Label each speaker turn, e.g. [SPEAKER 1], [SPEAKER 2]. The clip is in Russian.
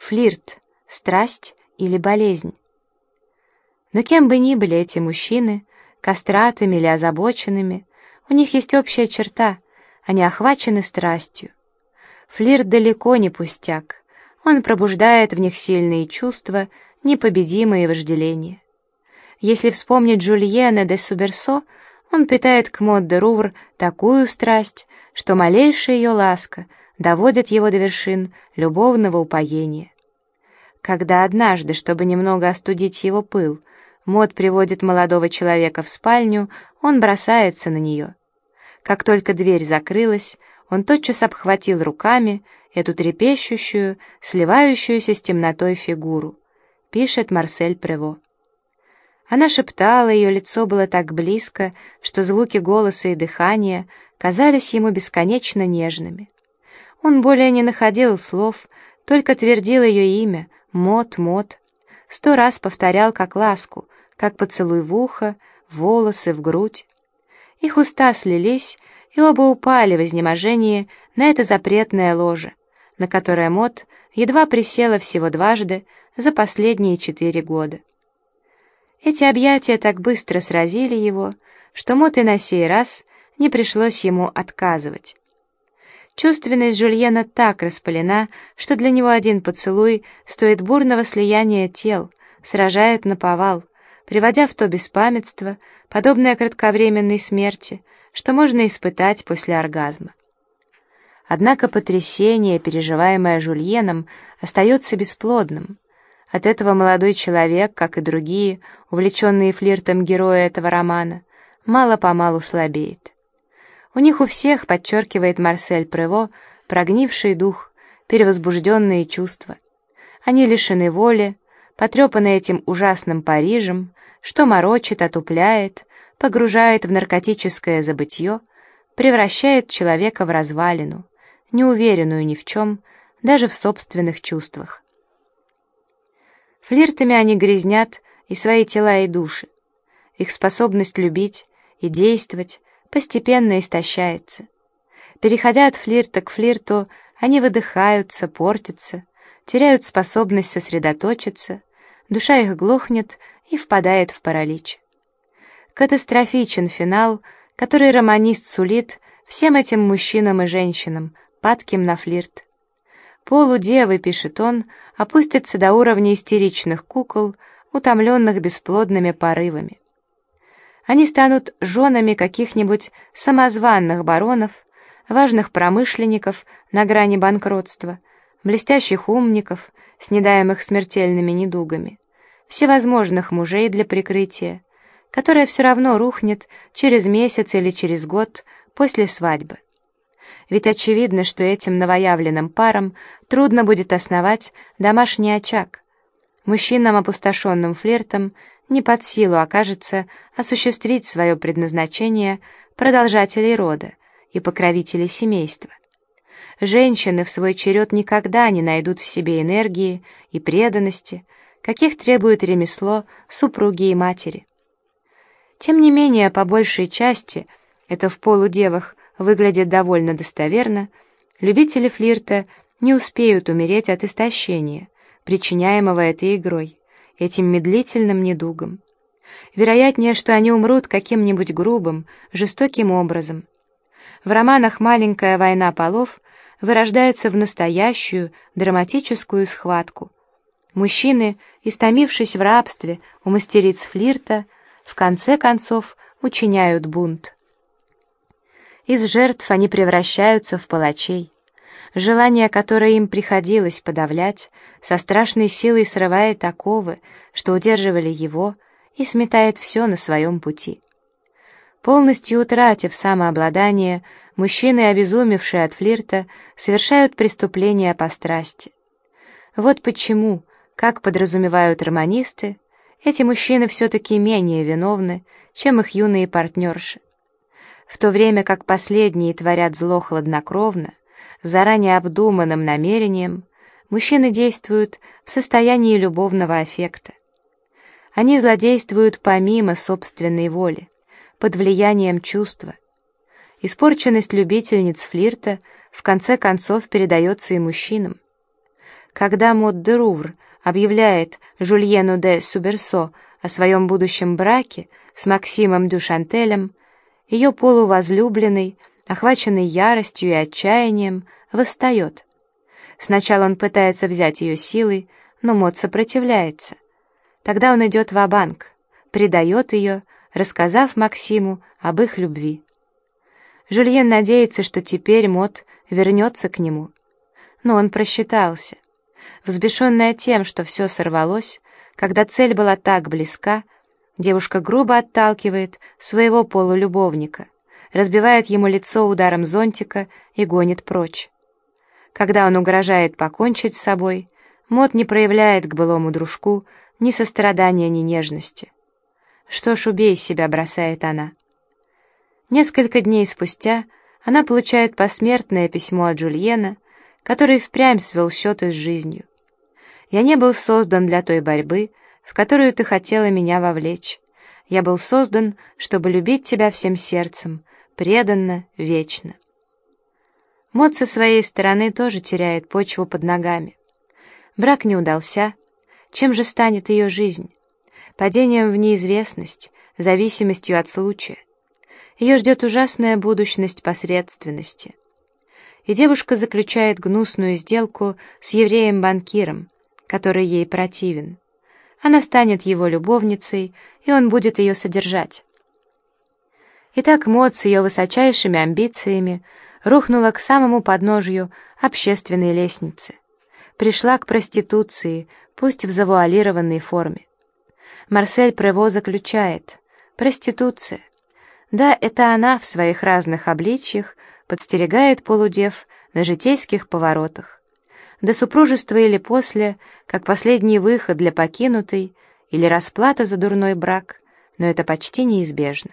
[SPEAKER 1] Флирт, страсть или болезнь? Но кем бы ни были эти мужчины, кастратами или озабоченными, у них есть общая черта — они охвачены страстью. Флирт далеко не пустяк, он пробуждает в них сильные чувства, непобедимые вожделения. Если вспомнить Жульена де Суберсо, он питает к Мод де Рувр такую страсть, что малейшая ее ласка доводит его до вершин любовного упоения. Когда однажды, чтобы немного остудить его пыл, Мод приводит молодого человека в спальню, он бросается на нее. Как только дверь закрылась, он тотчас обхватил руками эту трепещущую, сливающуюся с темнотой фигуру, пишет Марсель Прево. Она шептала, ее лицо было так близко, что звуки голоса и дыхания казались ему бесконечно нежными. Он более не находил слов, только твердил ее имя, Мот, Мот, сто раз повторял как ласку, как поцелуй в ухо, волосы, в грудь. Их уста слились, и оба упали в изнеможении на это запретное ложе, на которое Мот едва присела всего дважды за последние четыре года. Эти объятия так быстро сразили его, что Мот и на сей раз не пришлось ему отказывать. Чувственность Жульена так распалена, что для него один поцелуй стоит бурного слияния тел, сражает на повал, приводя в то беспамятство, подобное кратковременной смерти, что можно испытать после оргазма. Однако потрясение, переживаемое Жульеном, остается бесплодным. От этого молодой человек, как и другие, увлеченные флиртом героя этого романа, мало-помалу слабеет. У них у всех, подчеркивает Марсель Прево, прогнивший дух, перевозбужденные чувства. Они лишены воли, потрепаны этим ужасным Парижем, что морочит, отупляет, погружает в наркотическое забытье, превращает человека в развалину, неуверенную ни в чем, даже в собственных чувствах. Флиртами они грязнят и свои тела и души. Их способность любить и действовать постепенно истощается. Переходя от флирта к флирту, они выдыхаются, портятся, теряют способность сосредоточиться, душа их глохнет и впадает в паралич. Катастрофичен финал, который романист сулит всем этим мужчинам и женщинам, падким на флирт. Полудевы, пишет он, опустятся до уровня истеричных кукол, утомленных бесплодными порывами. Они станут женами каких-нибудь самозванных баронов, важных промышленников на грани банкротства, блестящих умников, снедаемых смертельными недугами, всевозможных мужей для прикрытия, которое все равно рухнет через месяц или через год после свадьбы. Ведь очевидно, что этим новоявленным парам трудно будет основать домашний очаг. Мужчинам, опустошенным флиртом, не под силу окажется осуществить свое предназначение продолжателей рода и покровителей семейства. Женщины в свой черед никогда не найдут в себе энергии и преданности, каких требует ремесло супруги и матери. Тем не менее, по большей части, это в полудевах выглядит довольно достоверно, любители флирта не успеют умереть от истощения, причиняемого этой игрой этим медлительным недугом. Вероятнее, что они умрут каким-нибудь грубым, жестоким образом. В романах «Маленькая война полов» вырождается в настоящую драматическую схватку. Мужчины, истомившись в рабстве у мастериц флирта, в конце концов учиняют бунт. Из жертв они превращаются в палачей. Желание, которое им приходилось подавлять, со страшной силой срывает оковы, что удерживали его, и сметает все на своем пути. Полностью утратив самообладание, мужчины, обезумевшие от флирта, совершают преступления по страсти. Вот почему, как подразумевают романисты, эти мужчины все-таки менее виновны, чем их юные партнерши. В то время как последние творят зло хладнокровно, заранее обдуманным намерением, мужчины действуют в состоянии любовного аффекта. Они злодействуют помимо собственной воли, под влиянием чувства. Испорченность любительниц флирта в конце концов передается и мужчинам. когда Мод де Рувр объявляет Жульену де Суберсо о своем будущем браке с Максимом Дюшантелем, ее полувозлюбленный, охваченный яростью и отчаянием, восстает. Сначала он пытается взять ее силой, но Мод сопротивляется. Тогда он идет в банк предает ее, рассказав Максиму об их любви. Жюльен надеется, что теперь Мод вернется к нему. Но он просчитался. Взбешенная тем, что все сорвалось, когда цель была так близка, девушка грубо отталкивает своего полулюбовника, разбивает ему лицо ударом зонтика и гонит прочь. Когда он угрожает покончить с собой, Мот не проявляет к былому дружку ни сострадания, ни нежности. «Что ж, убей себя», — бросает она. Несколько дней спустя она получает посмертное письмо от Джульена, который впрямь свел счеты с жизнью. «Я не был создан для той борьбы, в которую ты хотела меня вовлечь. Я был создан, чтобы любить тебя всем сердцем, преданно, вечно». Мод со своей стороны тоже теряет почву под ногами. Брак не удался. Чем же станет ее жизнь? падением в неизвестность, зависимостью от случая. Ее ждет ужасная будущность посредственности. И девушка заключает гнусную сделку с евреем-банкиром, который ей противен. Она станет его любовницей, и он будет ее содержать. Итак, Мод с ее высочайшими амбициями рухнула к самому подножию общественной лестницы. Пришла к проституции, пусть в завуалированной форме. Марсель Прево заключает «Проституция». Да, это она в своих разных обличьях подстерегает полудев на житейских поворотах. До супружества или после, как последний выход для покинутой или расплата за дурной брак, но это почти неизбежно.